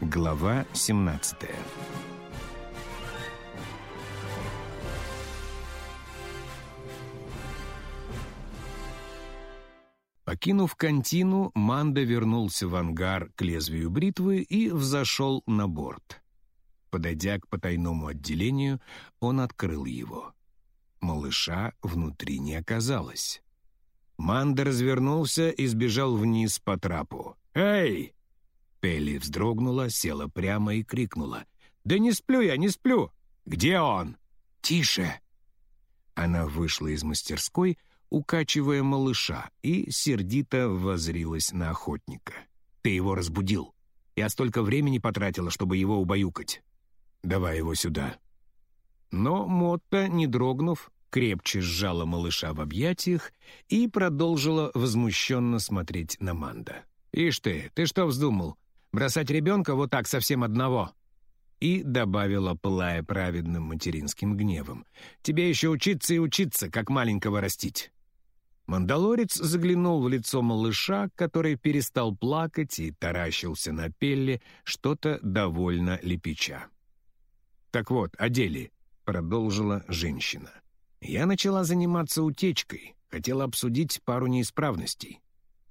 Глава 17 Покинув контину, Манда вернулся в ангар к лезвию бритвы и взошел на борт. Подойдя к потайному отделению, он открыл его. Малыша внутри не оказалось. Манда развернулся и сбежал вниз по трапу. «Эй!» Пелли вздрогнула, села прямо и крикнула. «Да не сплю я, не сплю! Где он?» «Тише!» Она вышла из мастерской, укачивая малыша, и сердито возрилась на охотника. «Ты его разбудил. Я столько времени потратила, чтобы его убаюкать. Давай его сюда». Но Мотта, не дрогнув, крепче сжала малыша в объятиях и продолжила возмущенно смотреть на Манда. «Ишь ты, ты что вздумал? Бросать ребенка вот так совсем одного?» И добавила, пылая праведным материнским гневом. «Тебе еще учиться и учиться, как маленького растить». Мандалорец заглянул в лицо малыша, который перестал плакать и таращился на пелле, что-то довольно лепеча. «Так вот, о деле», — продолжила женщина. «Я начала заниматься утечкой, хотела обсудить пару неисправностей».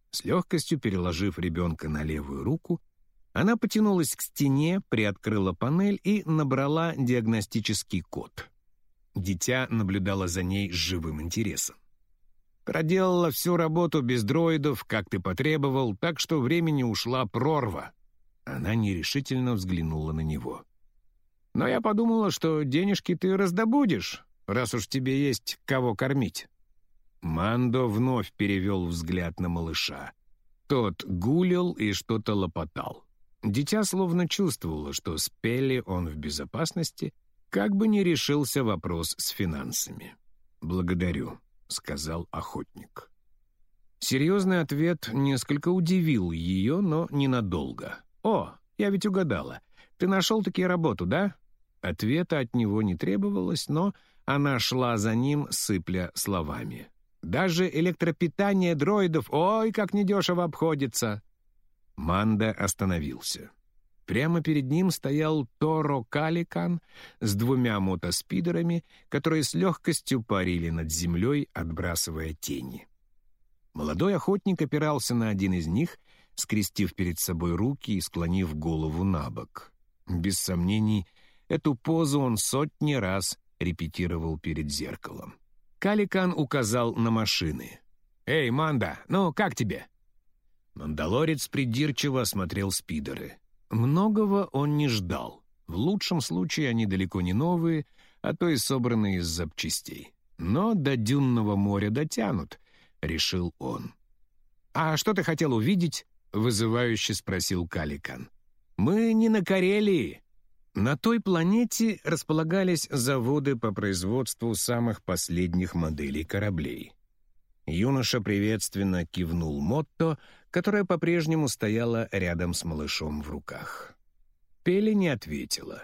С легкостью переложив ребенка на левую руку, она потянулась к стене, приоткрыла панель и набрала диагностический код. Дитя наблюдало за ней с живым интересом. «Проделала всю работу без дроидов, как ты потребовал, так что времени ушла прорва». Она нерешительно взглянула на него. «Но я подумала, что денежки ты раздобудешь, раз уж тебе есть кого кормить». Мандо вновь перевел взгляд на малыша. Тот гулил и что-то лопотал. Дитя словно чувствовало, что с Пелли он в безопасности, как бы не решился вопрос с финансами. «Благодарю», — сказал охотник. Серьезный ответ несколько удивил ее, но ненадолго. «О, я ведь угадала. Ты нашел такие работу, да?» Ответа от него не требовалось, но она шла за ним, сыпля словами. «Даже электропитание дроидов, ой, как недешево обходится!» Манда остановился. Прямо перед ним стоял Торо Каликан с двумя мотоспидерами, которые с легкостью парили над землей, отбрасывая тени. Молодой охотник опирался на один из них, скрестив перед собой руки и склонив голову на бок. Без сомнений, эту позу он сотни раз репетировал перед зеркалом. Каликан указал на машины. «Эй, Манда, ну как тебе?» Мандалорец придирчиво осмотрел спидеры. Многого он не ждал. В лучшем случае они далеко не новые, а то и собранные из запчастей. Но до дюнного моря дотянут, решил он. «А что ты хотел увидеть?» — вызывающе спросил Каликан. «Мы не на Карелии». На той планете располагались заводы по производству самых последних моделей кораблей. Юноша приветственно кивнул Мотто, которая по-прежнему стояла рядом с малышом в руках. Пели не ответила.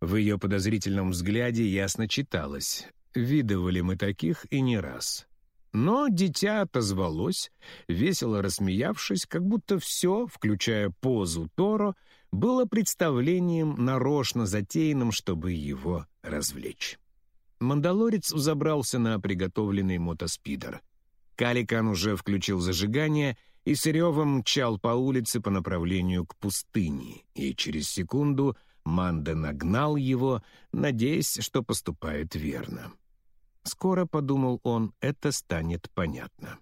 В ее подозрительном взгляде ясно читалось. Видывали мы таких и не раз. Но дитя отозвалось, весело рассмеявшись, как будто все, включая позу Торо, было представлением нарочно затеянным, чтобы его развлечь. Мандалорец взобрался на приготовленный мотоспидер. Каликан уже включил зажигание и с ревом мчал по улице по направлению к пустыне, и через секунду Манда нагнал его, надеясь, что поступает верно. Скоро, подумал он, это станет понятно.